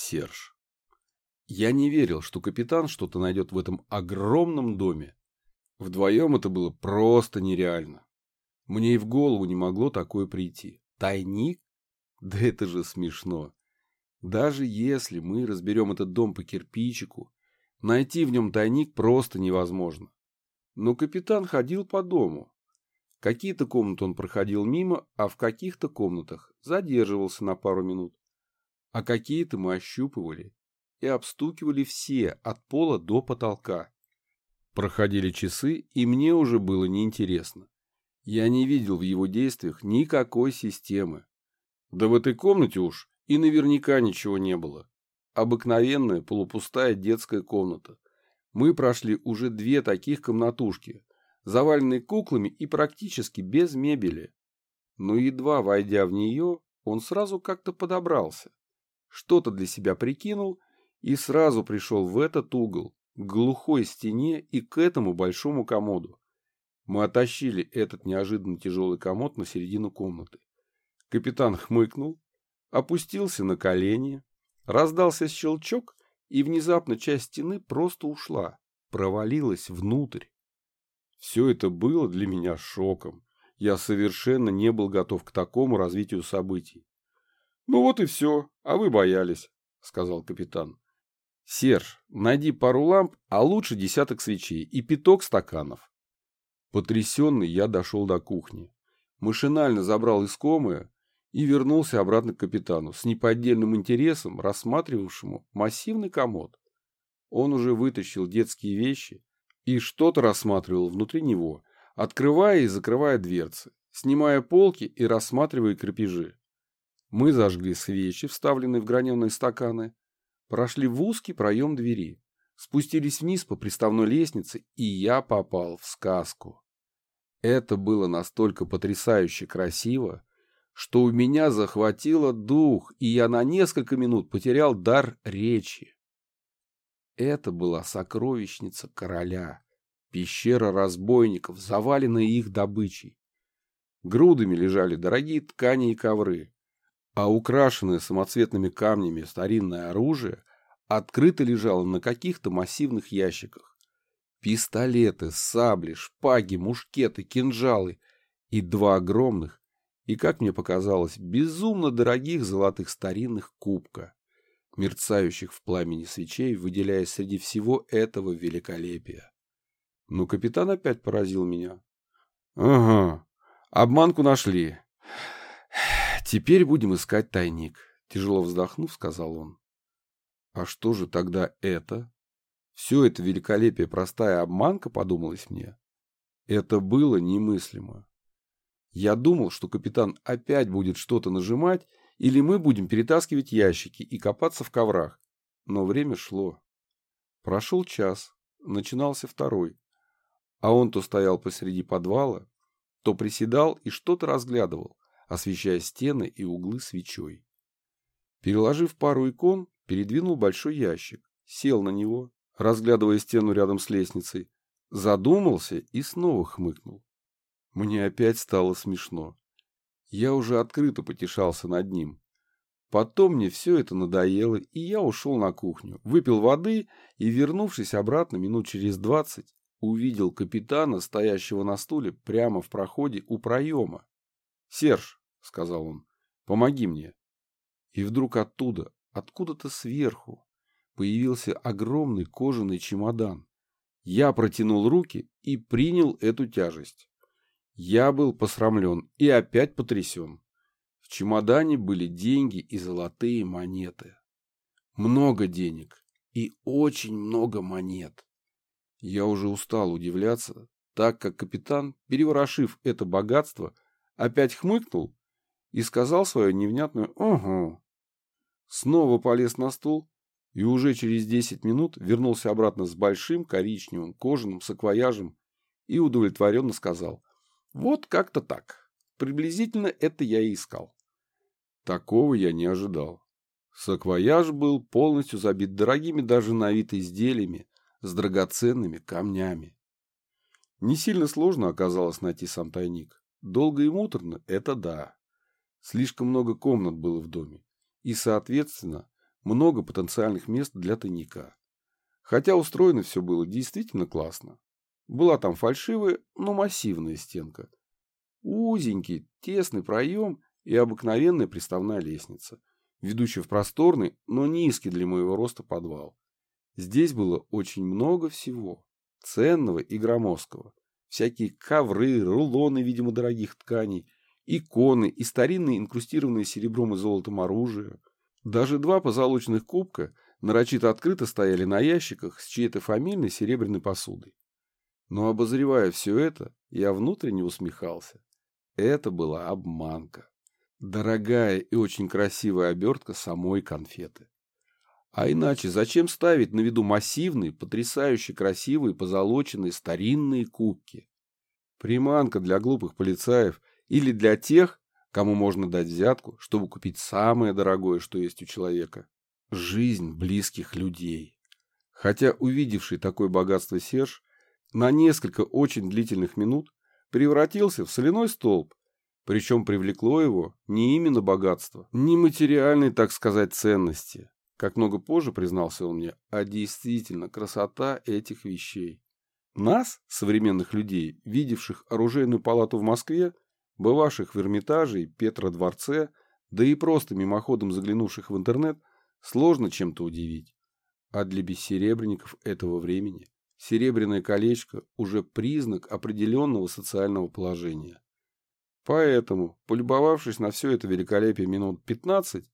Серж. Я не верил, что капитан что-то найдет в этом огромном доме. Вдвоем это было просто нереально. Мне и в голову не могло такое прийти. Тайник? Да это же смешно. Даже если мы разберем этот дом по кирпичику, найти в нем тайник просто невозможно. Но капитан ходил по дому. Какие-то комнаты он проходил мимо, а в каких-то комнатах задерживался на пару минут. А какие-то мы ощупывали и обстукивали все, от пола до потолка. Проходили часы, и мне уже было неинтересно. Я не видел в его действиях никакой системы. Да в этой комнате уж и наверняка ничего не было. Обыкновенная полупустая детская комната. Мы прошли уже две таких комнатушки, заваленные куклами и практически без мебели. Но едва войдя в нее, он сразу как-то подобрался. Что-то для себя прикинул и сразу пришел в этот угол, к глухой стене и к этому большому комоду. Мы оттащили этот неожиданно тяжелый комод на середину комнаты. Капитан хмыкнул, опустился на колени, раздался щелчок, и внезапно часть стены просто ушла, провалилась внутрь. Все это было для меня шоком. Я совершенно не был готов к такому развитию событий. «Ну вот и все, а вы боялись», — сказал капитан. «Серж, найди пару ламп, а лучше десяток свечей и пяток стаканов». Потрясенный я дошел до кухни. Машинально забрал искомое и вернулся обратно к капитану с неподдельным интересом, рассматривавшему массивный комод. Он уже вытащил детские вещи и что-то рассматривал внутри него, открывая и закрывая дверцы, снимая полки и рассматривая крепежи. Мы зажгли свечи, вставленные в граненые стаканы, прошли в узкий проем двери, спустились вниз по приставной лестнице, и я попал в сказку. Это было настолько потрясающе красиво, что у меня захватило дух, и я на несколько минут потерял дар речи. Это была сокровищница короля, пещера разбойников, заваленная их добычей. Грудами лежали дорогие ткани и ковры, а украшенное самоцветными камнями старинное оружие открыто лежало на каких-то массивных ящиках. Пистолеты, сабли, шпаги, мушкеты, кинжалы и два огромных и, как мне показалось, безумно дорогих золотых старинных кубка мерцающих в пламени свечей, выделяясь среди всего этого великолепия. Но капитан опять поразил меня. «Ага, обманку нашли. Теперь будем искать тайник», — тяжело вздохнув, сказал он. «А что же тогда это?» Все это великолепие простая обманка, подумалось мне. Это было немыслимо. Я думал, что капитан опять будет что-то нажимать, или мы будем перетаскивать ящики и копаться в коврах. Но время шло. Прошел час, начинался второй. А он то стоял посреди подвала, то приседал и что-то разглядывал, освещая стены и углы свечой. Переложив пару икон, передвинул большой ящик, сел на него, разглядывая стену рядом с лестницей, задумался и снова хмыкнул. Мне опять стало смешно. Я уже открыто потешался над ним. Потом мне все это надоело, и я ушел на кухню, выпил воды и, вернувшись обратно минут через двадцать, увидел капитана, стоящего на стуле прямо в проходе у проема. «Серж», — сказал он, — «помоги мне». И вдруг оттуда, откуда-то сверху, появился огромный кожаный чемодан. Я протянул руки и принял эту тяжесть. Я был посрамлен и опять потрясен. В чемодане были деньги и золотые монеты. Много денег и очень много монет. Я уже устал удивляться, так как капитан, переворошив это богатство, опять хмыкнул и сказал свое невнятное «Угу». Снова полез на стул и уже через десять минут вернулся обратно с большим коричневым кожаным саквояжем и удовлетворенно сказал вот как-то так. Приблизительно это я и искал. Такого я не ожидал. Саквояж был полностью забит дорогими даже на вид изделиями с драгоценными камнями. Не сильно сложно оказалось найти сам тайник. Долго и муторно – это да. Слишком много комнат было в доме. И, соответственно, много потенциальных мест для тайника. Хотя устроено все было действительно классно. Была там фальшивая, но массивная стенка. Узенький, тесный проем и обыкновенная приставная лестница, ведущая в просторный, но низкий для моего роста подвал. Здесь было очень много всего, ценного и громоздкого. Всякие ковры, рулоны, видимо, дорогих тканей, иконы и старинные инкрустированные серебром и золотом оружие. Даже два позолоченных кубка нарочито открыто стояли на ящиках с чьей-то фамильной серебряной посудой. Но обозревая все это, я внутренне усмехался. Это была обманка. Дорогая и очень красивая обертка самой конфеты. А иначе зачем ставить на виду массивные, потрясающе красивые, позолоченные старинные кубки? Приманка для глупых полицаев или для тех, кому можно дать взятку, чтобы купить самое дорогое, что есть у человека – жизнь близких людей. Хотя увидевший такое богатство Серж на несколько очень длительных минут превратился в соляной столб, причем привлекло его не именно богатство, не материальной, так сказать, ценности, как много позже признался он мне, а действительно красота этих вещей. Нас, современных людей, видевших оружейную палату в Москве, бывавших в Эрмитаже и Петродворце, да и просто мимоходом заглянувших в интернет, сложно чем-то удивить. А для бессеребренников этого времени серебряное колечко уже признак определенного социального положения. Поэтому, полюбовавшись на все это великолепие минут 15,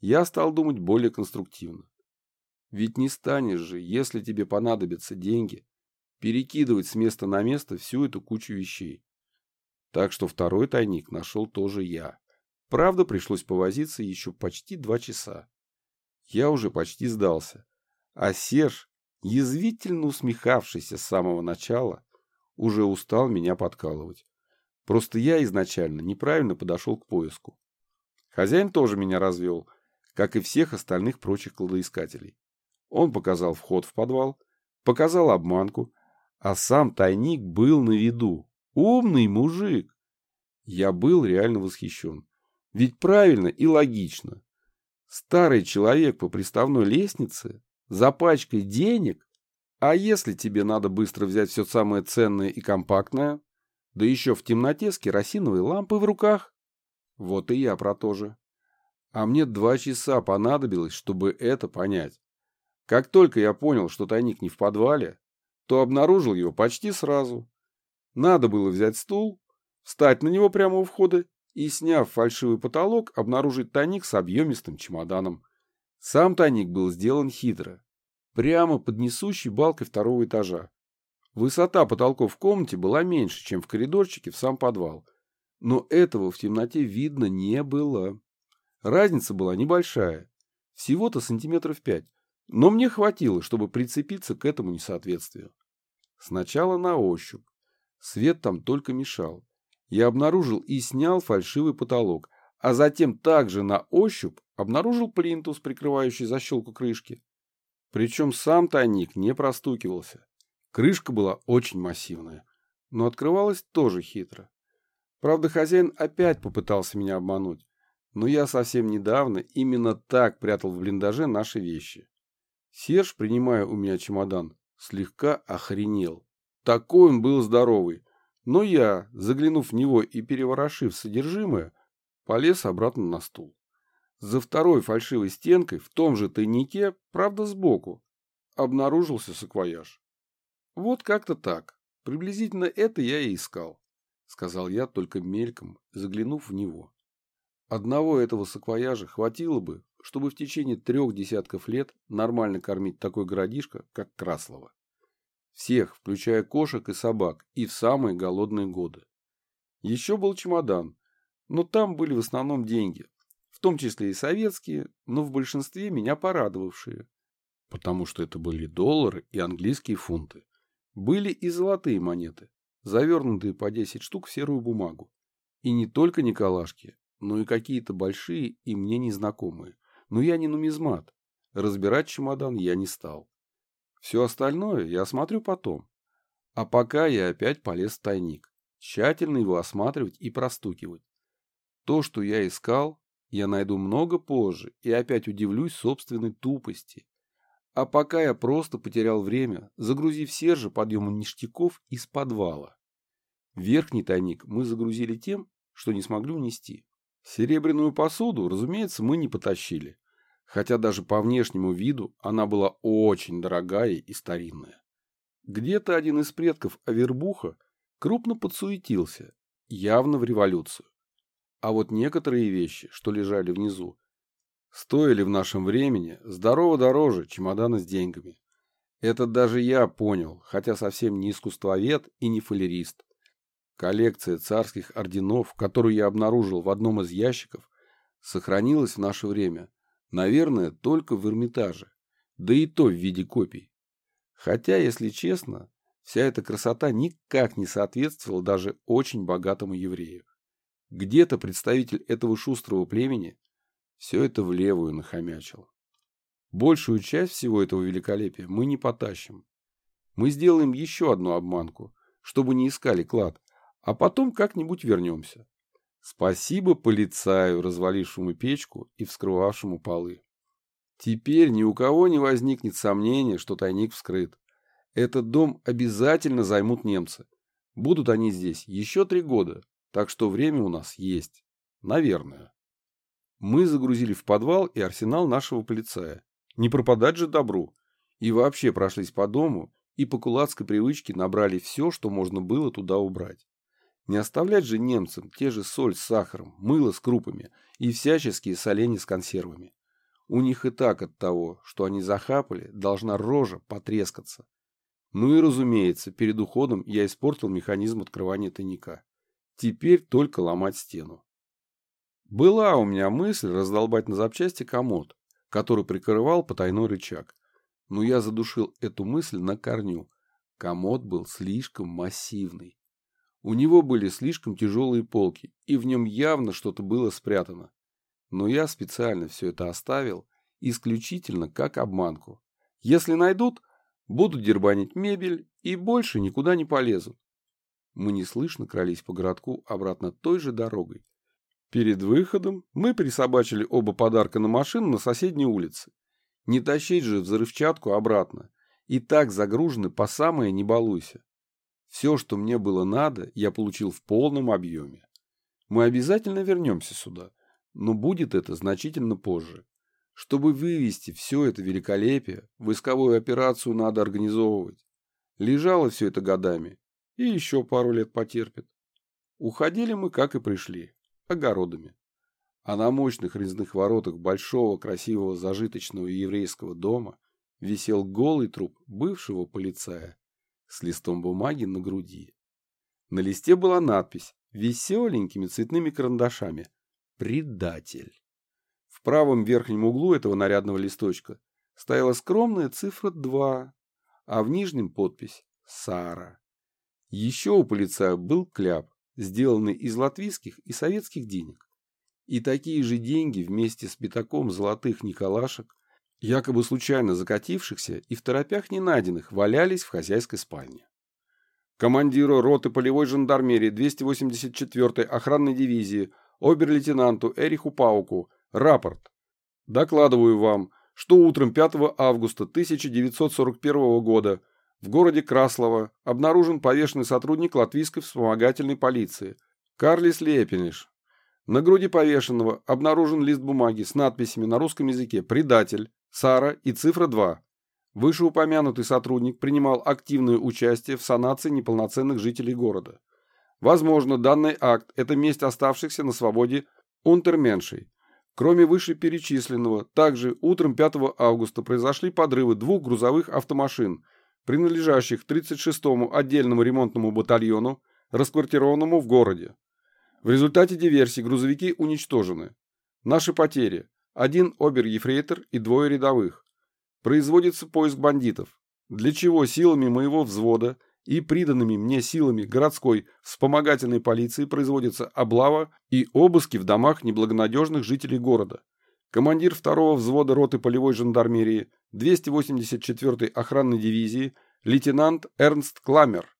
я стал думать более конструктивно. Ведь не станешь же, если тебе понадобятся деньги, перекидывать с места на место всю эту кучу вещей. Так что второй тайник нашел тоже я. Правда, пришлось повозиться еще почти два часа. Я уже почти сдался. А Серж, язвительно усмехавшийся с самого начала, уже устал меня подкалывать. Просто я изначально неправильно подошел к поиску. Хозяин тоже меня развел, как и всех остальных прочих кладоискателей. Он показал вход в подвал, показал обманку, а сам тайник был на виду. Умный мужик! Я был реально восхищен. Ведь правильно и логично. Старый человек по приставной лестнице за пачкой денег, а если тебе надо быстро взять все самое ценное и компактное, да еще в темноте с керосиновой лампой в руках? Вот и я про то же. А мне два часа понадобилось, чтобы это понять. Как только я понял, что тайник не в подвале, то обнаружил его почти сразу. Надо было взять стул, встать на него прямо у входа и, сняв фальшивый потолок, обнаружить тайник с объемистым чемоданом. Сам тайник был сделан хитро, прямо под несущей балкой второго этажа. Высота потолков в комнате была меньше, чем в коридорчике в сам подвал. Но этого в темноте видно не было. Разница была небольшая, всего-то сантиметров пять, но мне хватило, чтобы прицепиться к этому несоответствию. Сначала на ощупь. Свет там только мешал. Я обнаружил и снял фальшивый потолок, а затем также на ощупь обнаружил плинтус, прикрывающий защелку крышки. Причем сам тайник не простукивался. Крышка была очень массивная, но открывалась тоже хитро. Правда, хозяин опять попытался меня обмануть, но я совсем недавно именно так прятал в блиндаже наши вещи. Серж, принимая у меня чемодан, слегка охренел. Такой он был здоровый. Но я, заглянув в него и переворошив содержимое, полез обратно на стул. За второй фальшивой стенкой, в том же тайнике, правда сбоку, обнаружился саквояж. Вот как-то так. Приблизительно это я и искал, сказал я только мельком, заглянув в него. Одного этого саквояжа хватило бы, чтобы в течение трех десятков лет нормально кормить такой городишко, как Краслово. Всех, включая кошек и собак, и в самые голодные годы. Еще был чемодан, но там были в основном деньги, в том числе и советские, но в большинстве меня порадовавшие, потому что это были доллары и английские фунты. Были и золотые монеты, завернутые по 10 штук в серую бумагу. И не только Николашки, но и какие-то большие и мне незнакомые. Но я не нумизмат. Разбирать чемодан я не стал. Все остальное я осмотрю потом. А пока я опять полез в тайник. Тщательно его осматривать и простукивать. То, что я искал, я найду много позже и опять удивлюсь собственной тупости. А пока я просто потерял время, загрузив Сержа подъемом ништяков из подвала. Верхний тайник мы загрузили тем, что не смогли унести. Серебряную посуду, разумеется, мы не потащили, хотя даже по внешнему виду она была очень дорогая и старинная. Где-то один из предков Авербуха крупно подсуетился, явно в революцию. А вот некоторые вещи, что лежали внизу, стоили в нашем времени здорово дороже чемодана с деньгами. Это даже я понял, хотя совсем не искусствовед и не фалерист. Коллекция царских орденов, которую я обнаружил в одном из ящиков, сохранилась в наше время, наверное, только в Эрмитаже, да и то в виде копий. Хотя, если честно, вся эта красота никак не соответствовала даже очень богатому еврею. Где-то представитель этого шустрого племени все это в левую нахомячил. Большую часть всего этого великолепия мы не потащим. Мы сделаем еще одну обманку, чтобы не искали клад, а потом как-нибудь вернемся. Спасибо полицаю, развалившему печку и вскрывавшему полы. Теперь ни у кого не возникнет сомнения, что тайник вскрыт. Этот дом обязательно займут немцы. Будут они здесь еще три года, так что время у нас есть. Наверное. Мы загрузили в подвал и арсенал нашего полицая. Не пропадать же добру. И вообще прошлись по дому и по кулацкой привычке набрали все, что можно было туда убрать. Не оставлять же немцам те же соль с сахаром, мыло с крупами и всяческие соленья с консервами. У них и так от того, что они захапали, должна рожа потрескаться. Ну и разумеется, перед уходом я испортил механизм открывания тайника. Теперь только ломать стену. Была у меня мысль раздолбать на запчасти комод, который прикрывал потайной рычаг. Но я задушил эту мысль на корню. Комод был слишком массивный. У него были слишком тяжелые полки, и в нем явно что-то было спрятано. Но я специально все это оставил, исключительно как обманку. Если найдут, будут дербанить мебель и больше никуда не полезут. Мы неслышно крались по городку обратно той же дорогой. Перед выходом мы присобачили оба подарка на машину на соседней улице. Не тащить же взрывчатку обратно. И так загружены по самое не балуйся. Все, что мне было надо, я получил в полном объеме. Мы обязательно вернемся сюда, но будет это значительно позже. Чтобы вывести все это великолепие, войсковую операцию надо организовывать. Лежало все это годами, и еще пару лет потерпит. Уходили мы, как и пришли, огородами. А на мощных резных воротах большого красивого зажиточного еврейского дома висел голый труп бывшего полицая с листом бумаги на груди. На листе была надпись веселенькими цветными карандашами «Предатель». В правом верхнем углу этого нарядного листочка стояла скромная цифра 2, а в нижнем подпись «Сара». Еще у полицая был кляп, сделанный из латвийских и советских денег. И такие же деньги вместе с пятаком золотых николашек якобы случайно закатившихся и в торопях не найденных, валялись в хозяйской спальне. Командиру роты полевой жандармерии 284-й охранной дивизии обер-лейтенанту Эриху Пауку рапорт. Докладываю вам, что утром 5 августа 1941 года в городе Краслово обнаружен повешенный сотрудник латвийской вспомогательной полиции Карлис Лепиниш. На груди повешенного обнаружен лист бумаги с надписями на русском языке «Предатель», Сара и цифра 2. Вышеупомянутый сотрудник принимал активное участие в санации неполноценных жителей города. Возможно, данный акт – это месть оставшихся на свободе унтерменшей. Кроме вышеперечисленного, также утром 5 августа произошли подрывы двух грузовых автомашин, принадлежащих 36-му отдельному ремонтному батальону, расквартированному в городе. В результате диверсии грузовики уничтожены. Наши потери один обер-ефрейтор и двое рядовых. Производится поиск бандитов, для чего силами моего взвода и приданными мне силами городской вспомогательной полиции производится облава и обыски в домах неблагонадежных жителей города. Командир второго взвода роты полевой жандармерии 284-й охранной дивизии лейтенант Эрнст Кламер